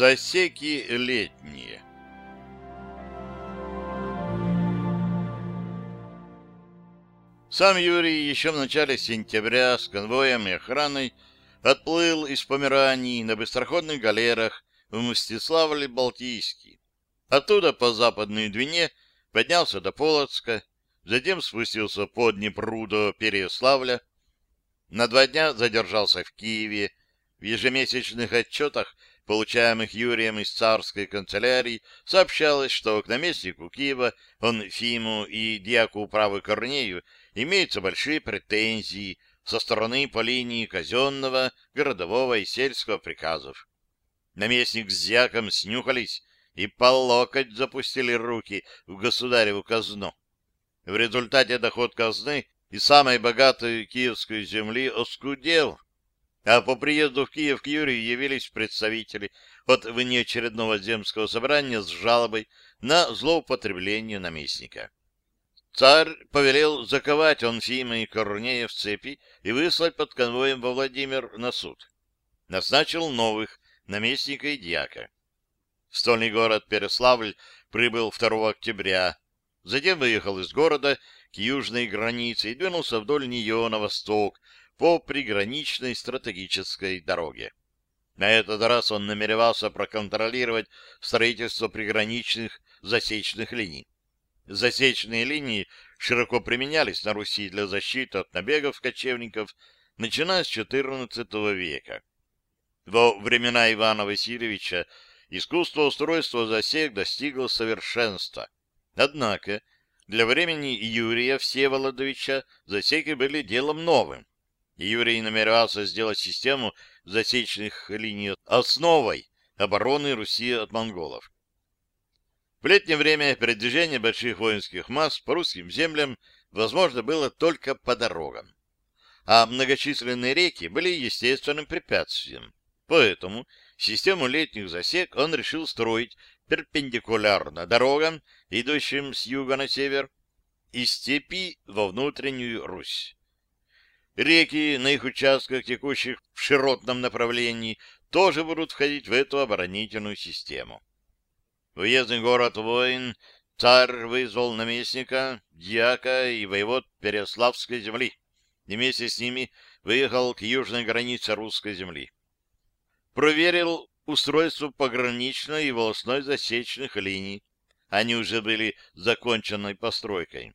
Засеки летние. Сам Юрий еще в начале сентября с конвоем и охраной отплыл из Померании на быстроходных галерах в Мстиславле-Балтийский. Оттуда по западной Двине поднялся до Полоцка, затем спустился под Днепру до Переяславля, на два дня задержался в Киеве. В ежемесячных отчетах, получаемых Юрием из царской канцелярии, сообщалось, что к наместнику Киева, он Фиму и дьяку управы Корнею имеются большие претензии со стороны по линии казенного, городового и сельского приказов. Наместник с дьяком снюхались и по локоть запустили руки в государеву казну. В результате доход казны и самой богатой киевской земли оскудел, а по приезду в Киев к Юрию явились представители от внеочередного земского собрания с жалобой на злоупотребление наместника. Царь повелел заковать Онфима и Корнея в цепи и выслать под конвоем во Владимир на суд. Назначил новых, наместника и дьяка. В стольный город Переславль прибыл 2 октября, затем выехал из города к южной границе и двинулся вдоль нее на восток по приграничной стратегической дороге. На этот раз он намеревался проконтролировать строительство приграничных засечных линий. Засечные линии широко применялись на Руси для защиты от набегов кочевников, начиная с XIV века. Во времена Ивана Васильевича искусство устройства засек достигло совершенства. Однако для времени Юрия Всеволодовича засеки были делом новым. Юрий намеревался сделать систему засечных линий основой обороны Руси от монголов. В летнее время передвижение больших воинских масс по русским землям возможно было только по дорогам, а многочисленные реки были естественным препятствием. Поэтому систему летних засек он решил строить перпендикулярно дорогам, идущим с юга на север, из степи во внутреннюю Русь. Реки на их участках, текущих в широтном направлении, тоже будут входить в эту оборонительную систему. Уездный город Воин царь вызвал наместника, дьяка и воевод Переславской земли, и вместе с ними выехал к южной границе русской земли. Проверил устройство пограничной и волосной засечных линий. Они уже были законченной постройкой.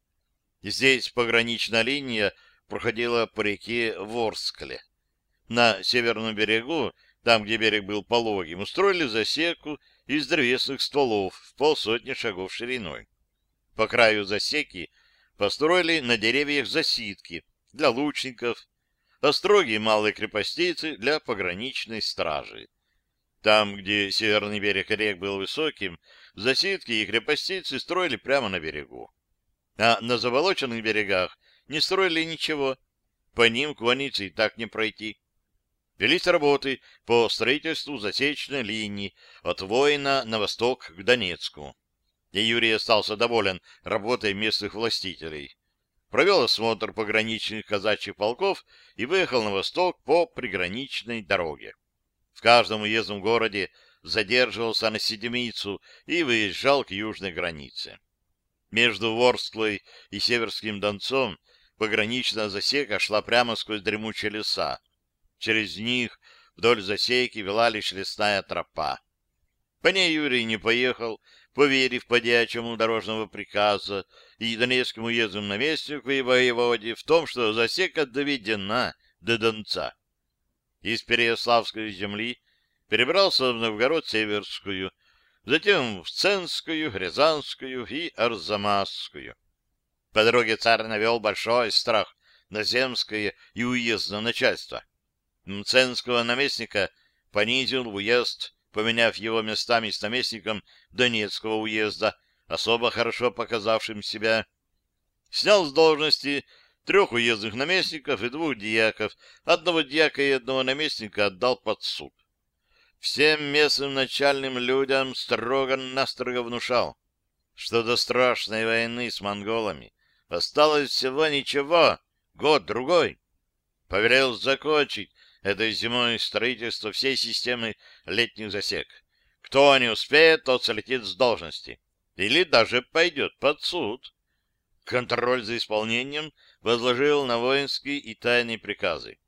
Здесь пограничная линия проходила по реке Ворскле. На северном берегу, там, где берег был пологим, устроили засеку из древесных стволов в полсотни шагов шириной. По краю засеки построили на деревьях засидки для лучников, остроги малые крепостицы для пограничной стражи. Там, где северный берег рек был высоким, засидки и крепостицы строили прямо на берегу. А на заболоченных берегах не строили ничего. По ним конницы и так не пройти. Велись работы по строительству засечной линии от Воина на восток к Донецку. И Юрий остался доволен работой местных властителей. Провел осмотр пограничных казачьих полков и выехал на восток по приграничной дороге в каждом уездном городе задерживался на седмицу и выезжал к южной границе. Между Ворсклой и Северским Донцом пограничная засека шла прямо сквозь дремучие леса. Через них вдоль засеки вела лишь лесная тропа. По ней Юрий не поехал, поверив подьячему дорожного приказа и донецкому уездному наместнику и воеводе в том, что засека доведена до Донца из Переяславской земли перебрался в Новгород-Северскую, затем в Ценскую, Рязанскую и Арзамасскую. По дороге царь навел большой страх на земское и уездное начальство. Мценского наместника понизил в уезд, поменяв его местами с наместником Донецкого уезда, особо хорошо показавшим себя. Снял с должности трех уездных наместников и двух дьяков, одного дьяка и одного наместника отдал под суд. Всем местным начальным людям строго-настрого внушал, что до страшной войны с монголами осталось всего ничего, год-другой. Повелел закончить этой зимой строительство всей системы летних засек. Кто не успеет, тот слетит с должности. Или даже пойдет под суд. Контроль за исполнением возложил на воинские и тайные приказы.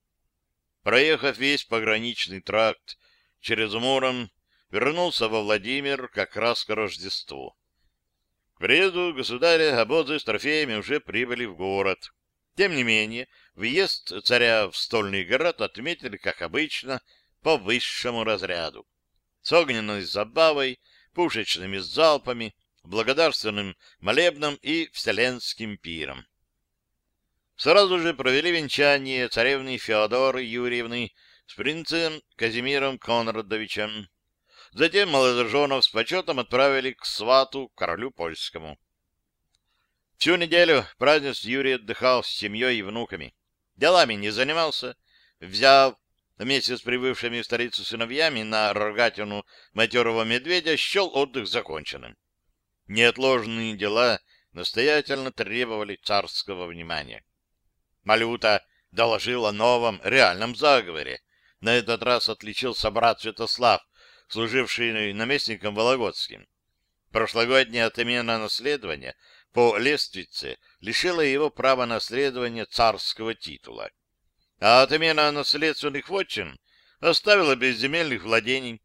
Проехав весь пограничный тракт через Муром, вернулся во Владимир как раз к Рождеству. К приезду государя обозы с трофеями уже прибыли в город. Тем не менее, въезд царя в стольный город отметили, как обычно, по высшему разряду. С огненной забавой, пушечными залпами, благодарственным молебном и вселенским пиром. Сразу же провели венчание царевны Феодоры Юрьевны с принцем Казимиром Конрадовичем. Затем молодоженов с почетом отправили к свату, королю польскому. Всю неделю праздник Юрий отдыхал с семьей и внуками. Делами не занимался, взяв вместе с прибывшими в столицу сыновьями на рогатину матерого медведя, счел отдых законченным. Неотложные дела настоятельно требовали царского внимания. Малюта доложил о новом реальном заговоре. На этот раз отличился брат Святослав, служивший наместником Вологодским. Прошлогодняя отмена наследования по лествице лишила его права наследования царского титула. А отмена наследственных вотчин оставила без земельных владений.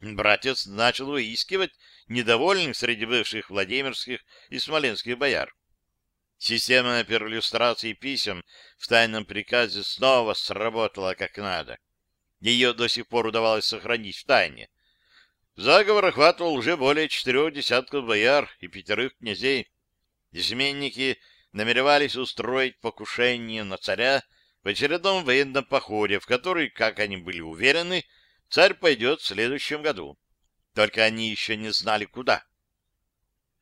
Братец начал выискивать недовольных среди бывших владимирских и смоленских бояр. Система перлюстрации писем в тайном приказе снова сработала как надо. Ее до сих пор удавалось сохранить в тайне. Заговор охватывал уже более четырех десятков бояр и пятерых князей. Изменники намеревались устроить покушение на царя в очередном военном походе, в который, как они были уверены, царь пойдет в следующем году. Только они еще не знали, куда.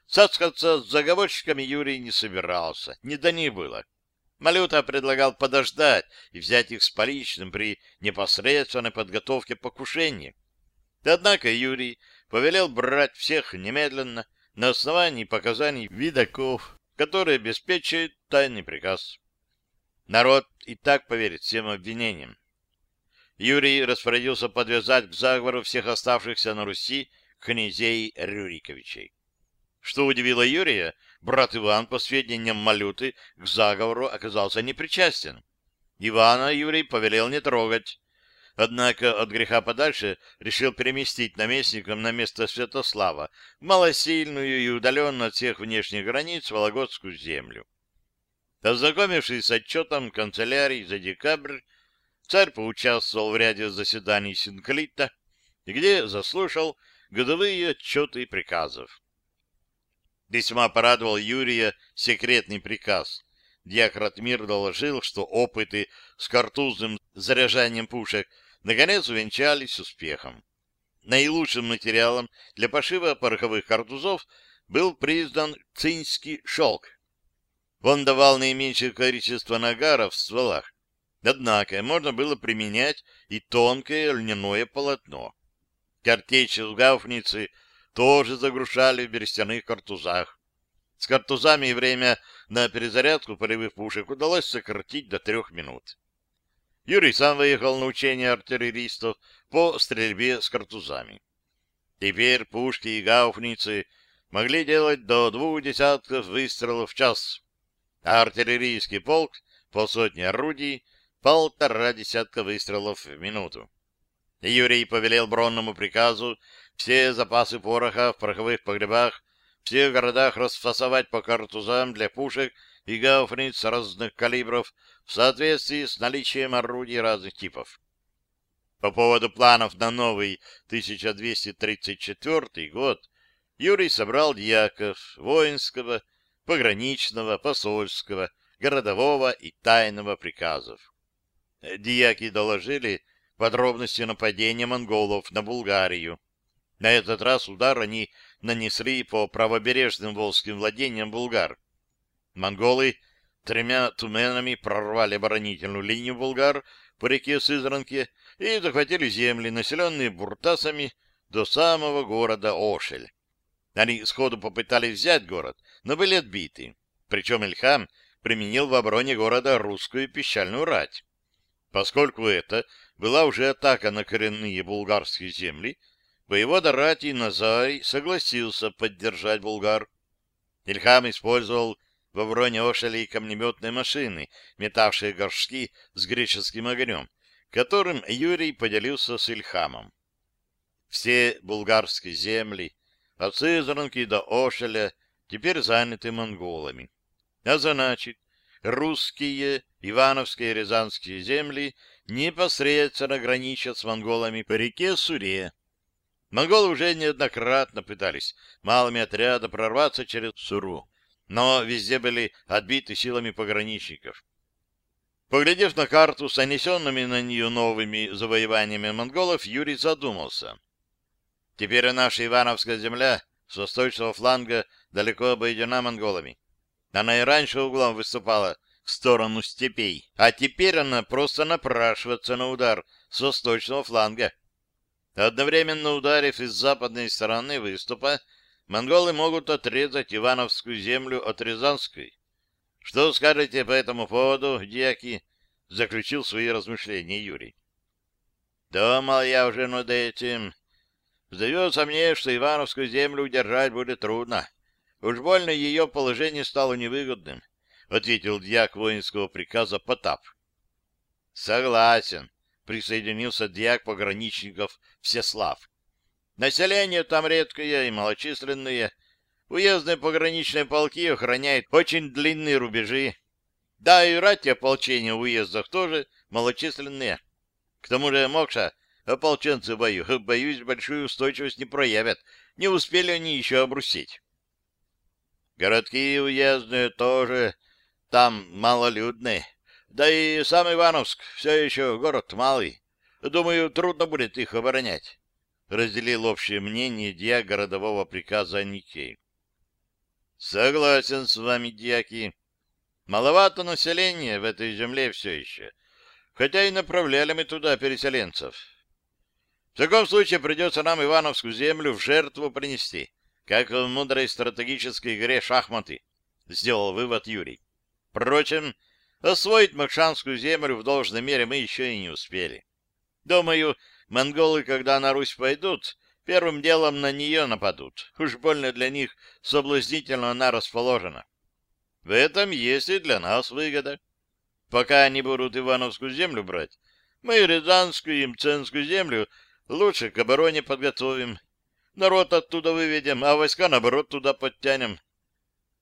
Цацкаться с заговорщиками Юрий не собирался, не до них было. Малюта предлагал подождать и взять их с поличным при непосредственной подготовке покушения. Однако Юрий повелел брать всех немедленно на основании показаний видаков, которые обеспечивают тайный приказ. Народ и так поверит всем обвинениям. Юрий распорядился подвязать к заговору всех оставшихся на Руси князей Рюриковичей. Что удивило Юрия, брат Иван, по сведениям Малюты, к заговору оказался непричастен. Ивана Юрий повелел не трогать, Однако от греха подальше решил переместить наместником на место Святослава малосильную и удаленную от всех внешних границ Вологодскую землю. Ознакомившись с отчетом канцелярии за декабрь, царь поучаствовал в ряде заседаний Синклита, где заслушал годовые отчеты и приказов. Весьма порадовал Юрия секретный приказ. Диакрат Мир доложил, что опыты с картузным заряжанием пушек наконец увенчались успехом. Наилучшим материалом для пошива пороховых картузов был признан цинский шелк. Он давал наименьшее количество нагаров в стволах. Однако можно было применять и тонкое льняное полотно. Картечи с гауфницы тоже загрушали в берестяных картузах. С картузами время на перезарядку полевых пушек удалось сократить до трех минут. Юрий сам выехал на учение артиллеристов по стрельбе с картузами. Теперь пушки и гауфницы могли делать до двух десятков выстрелов в час, а артиллерийский полк по сотне орудий полтора десятка выстрелов в минуту. Юрий повелел бронному приказу все запасы пороха в пороховых погребах в всех городах расфасовать по картузам для пушек и гауфниц разных калибров в соответствии с наличием орудий разных типов. По поводу планов на новый 1234 год Юрий собрал дьяков воинского, пограничного, посольского, городового и тайного приказов. Дьяки доложили подробности нападения монголов на Булгарию. На этот раз удар они нанесли по правобережным волжским владениям булгар, Монголы тремя туменами прорвали оборонительную линию булгар по реке Сызранке и захватили земли, населенные буртасами, до самого города Ошель. Они сходу попытались взять город, но были отбиты. Причем Ильхам применил в обороне города русскую пищальную рать. Поскольку это была уже атака на коренные булгарские земли, Воевода Рати Назай согласился поддержать Булгар. Ильхам использовал во Вроне-Ошеле камнеметные машины, метавшие горшки с греческим огнем, которым Юрий поделился с Ильхамом. Все булгарские земли, от Сызранки до Ошеля, теперь заняты монголами. А значит, русские, ивановские и рязанские земли непосредственно граничат с монголами по реке Суре. Монголы уже неоднократно пытались малыми отрядами прорваться через Суру, но везде были отбиты силами пограничников. Поглядев на карту с нанесенными на нее новыми завоеваниями монголов, Юрий задумался. Теперь наша Ивановская земля с восточного фланга далеко обойдена монголами. Она и раньше углом выступала в сторону степей, а теперь она просто напрашивается на удар с восточного фланга. Одновременно ударив из западной стороны выступа, монголы могут отрезать Ивановскую землю от Рязанской. Что скажете по этому поводу, дьяки? Заключил свои размышления Юрий. Думал я уже над этим. Сдается мне, что Ивановскую землю удержать будет трудно. Уж больно ее положение стало невыгодным, — ответил дьяк воинского приказа Потап. — Согласен, присоединился диак пограничников Всеслав. Население там редкое и малочисленное. Уездные пограничные полки охраняют очень длинные рубежи. Да, и рати ополчения в уездах тоже малочисленные. К тому же Мокша, ополченцы в бою, боюсь, большую устойчивость не проявят. Не успели они еще обрусить. Городки уездные тоже там малолюдные. Да и сам Ивановск все еще город малый. Думаю, трудно будет их оборонять. Разделил общее мнение дьяк городового приказа Никей. Согласен с вами, дьяки. Маловато населения в этой земле все еще. Хотя и направляли мы туда переселенцев. В таком случае придется нам Ивановскую землю в жертву принести, как в мудрой стратегической игре шахматы, сделал вывод Юрий. Впрочем, Освоить Макшанскую землю в должной мере мы еще и не успели. Думаю, монголы, когда на Русь пойдут, первым делом на нее нападут. Уж больно для них соблазнительно она расположена. В этом есть и для нас выгода. Пока они будут Ивановскую землю брать, мы Рязанскую и Мценскую землю лучше к обороне подготовим. Народ оттуда выведем, а войска, наоборот, туда подтянем.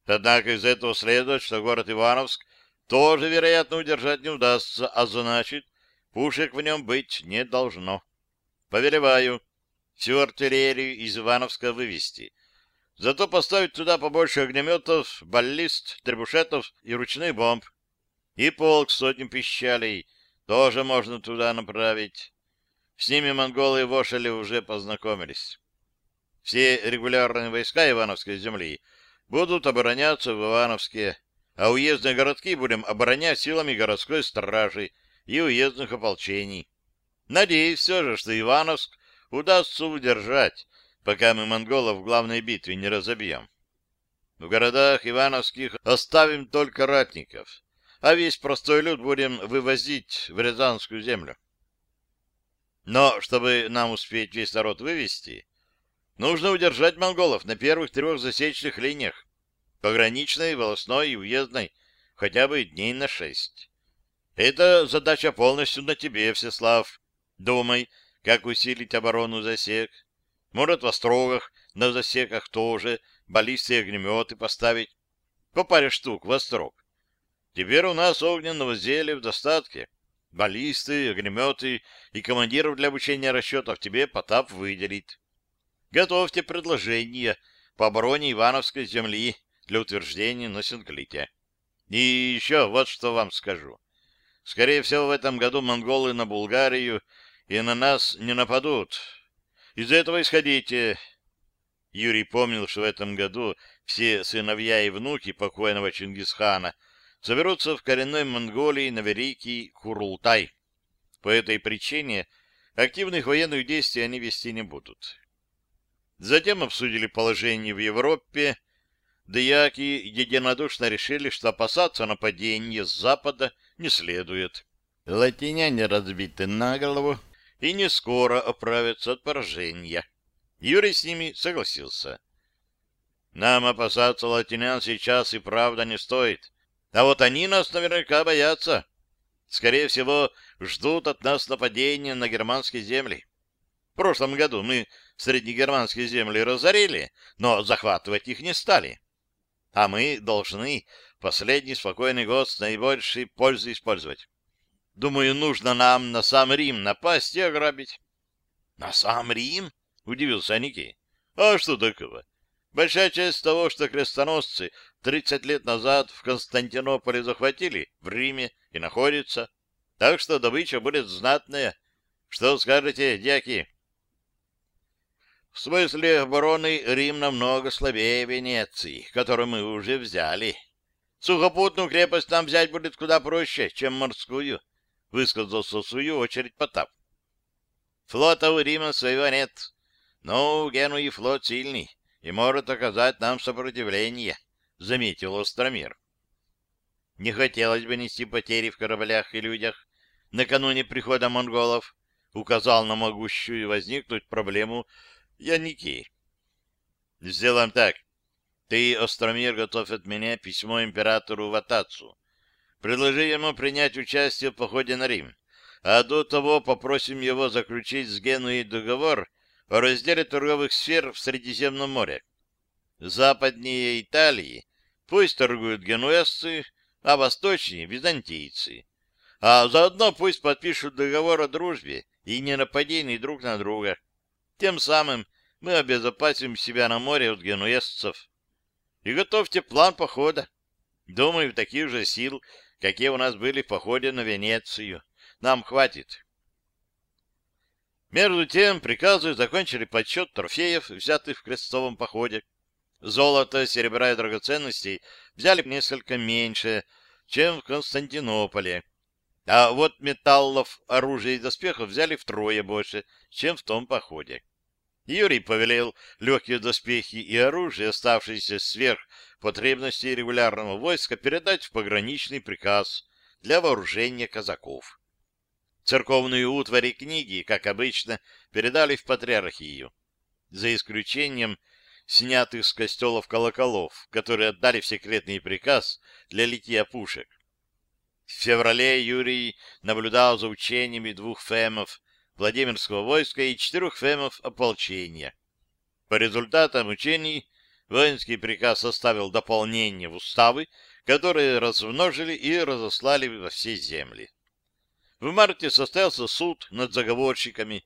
Однако из этого следует, что город Ивановск тоже, вероятно, удержать не удастся, а значит, пушек в нем быть не должно. Повелеваю всю артиллерию из Ивановска вывести. Зато поставить туда побольше огнеметов, баллист, требушетов и ручных бомб. И полк сотни пищалей тоже можно туда направить. С ними монголы и вошели уже познакомились. Все регулярные войска Ивановской земли будут обороняться в Ивановске, а уездные городки будем оборонять силами городской стражи и уездных ополчений. Надеюсь все же, что Ивановск удастся удержать, пока мы монголов в главной битве не разобьем. В городах ивановских оставим только ратников, а весь простой люд будем вывозить в Рязанскую землю. Но чтобы нам успеть весь народ вывести, нужно удержать монголов на первых трех засечных линиях пограничной, волосной и уездной, хотя бы дней на шесть. Это задача полностью на тебе, Всеслав. Думай, как усилить оборону засек. Может, в острогах, на засеках тоже, баллисты и огнеметы поставить. По паре штук в острог. Теперь у нас огненного зелья в достатке. Баллисты, огнеметы и командиров для обучения расчетов тебе Потап выделит. Готовьте предложения по обороне Ивановской земли для утверждения на Синклите. И еще вот что вам скажу. Скорее всего, в этом году монголы на Булгарию и на нас не нападут. Из этого исходите. Юрий помнил, что в этом году все сыновья и внуки покойного Чингисхана соберутся в коренной Монголии на Великий Курултай. По этой причине активных военных действий они вести не будут. Затем обсудили положение в Европе, Дьяки единодушно решили, что опасаться нападения с запада не следует. Латиняне разбиты на голову и не скоро оправятся от поражения. Юрий с ними согласился. Нам опасаться латинян сейчас и правда не стоит. А вот они нас наверняка боятся. Скорее всего, ждут от нас нападения на германские земли. В прошлом году мы среднегерманские земли разорили, но захватывать их не стали. А мы должны последний спокойный год с наибольшей пользой использовать. Думаю, нужно нам на сам Рим напасть и ограбить. — На сам Рим? — удивился Аникей. — А что такого? Большая часть того, что крестоносцы 30 лет назад в Константинополе захватили, в Риме и находится. Так что добыча будет знатная. Что скажете, дяки? В смысле обороны Рим намного слабее Венеции, которую мы уже взяли. Сухопутную крепость нам взять будет куда проще, чем морскую, высказался в свою очередь Потап. Флота у Рима своего нет, но у Генуи флот сильный и может оказать нам сопротивление, — заметил Остромир. Не хотелось бы нести потери в кораблях и людях. Накануне прихода монголов указал на могущую возникнуть проблему Яники. Сделаем так. Ты, Остромир, готовь от меня письмо императору Ватацу. Предложи ему принять участие в походе на Рим, а до того попросим его заключить с Генуей договор о разделе торговых сфер в Средиземном море. Западнее Италии пусть торгуют генуэзцы, а восточнее — византийцы. А заодно пусть подпишут договор о дружбе и ненападении друг на друга. Тем самым мы обезопасим себя на море от генуэзцев. И готовьте план похода. Думаю, таких же сил, какие у нас были в походе на Венецию. Нам хватит. Между тем приказы закончили подсчет трофеев, взятых в крестовом походе. Золото, серебра и драгоценностей взяли несколько меньше, чем в Константинополе. А вот металлов, оружия и доспехов взяли втрое больше, чем в том походе. Юрий повелел легкие доспехи и оружие, оставшиеся сверх потребностей регулярного войска, передать в пограничный приказ для вооружения казаков. Церковные утвари книги, как обычно, передали в патриархию, за исключением снятых с костелов колоколов, которые отдали в секретный приказ для литья пушек. В феврале Юрий наблюдал за учениями двух фемов Владимирского войска и четырех фемов ополчения. По результатам учений воинский приказ составил дополнение в уставы, которые размножили и разослали во все земли. В марте состоялся суд над заговорщиками.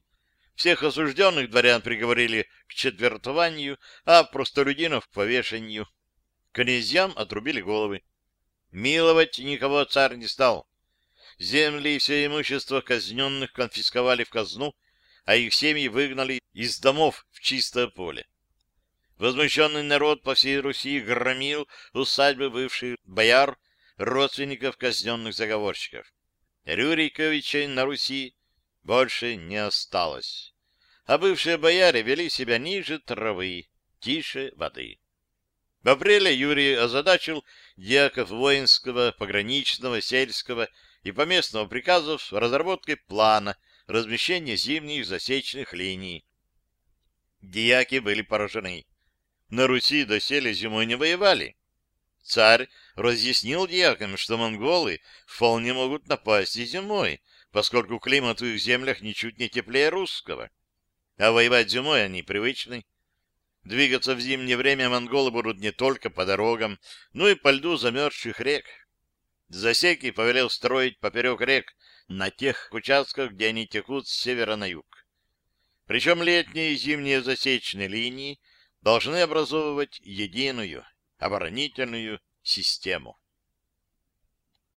Всех осужденных дворян приговорили к четвертованию, а простолюдинов к повешению. Князьям отрубили головы. Миловать никого царь не стал. Земли и все имущество казненных конфисковали в казну, а их семьи выгнали из домов в чистое поле. Возмущенный народ по всей Руси громил усадьбы бывших бояр, родственников казненных заговорщиков. Рюриковичей на Руси больше не осталось. А бывшие бояре вели себя ниже травы, тише воды. В апреле Юрий озадачил дьяков воинского, пограничного, сельского и поместного приказов разработкой плана размещения зимних засечных линий. Дьяки были поражены. На Руси доселе зимой не воевали. Царь разъяснил дьякам, что монголы вполне могут напасть и зимой, поскольку климат в их землях ничуть не теплее русского. А воевать зимой они привычны. Двигаться в зимнее время монголы будут не только по дорогам, но и по льду замерзших рек. Засеки повелел строить поперек рек на тех участках, где они текут с севера на юг. Причем летние и зимние засечные линии должны образовывать единую оборонительную систему.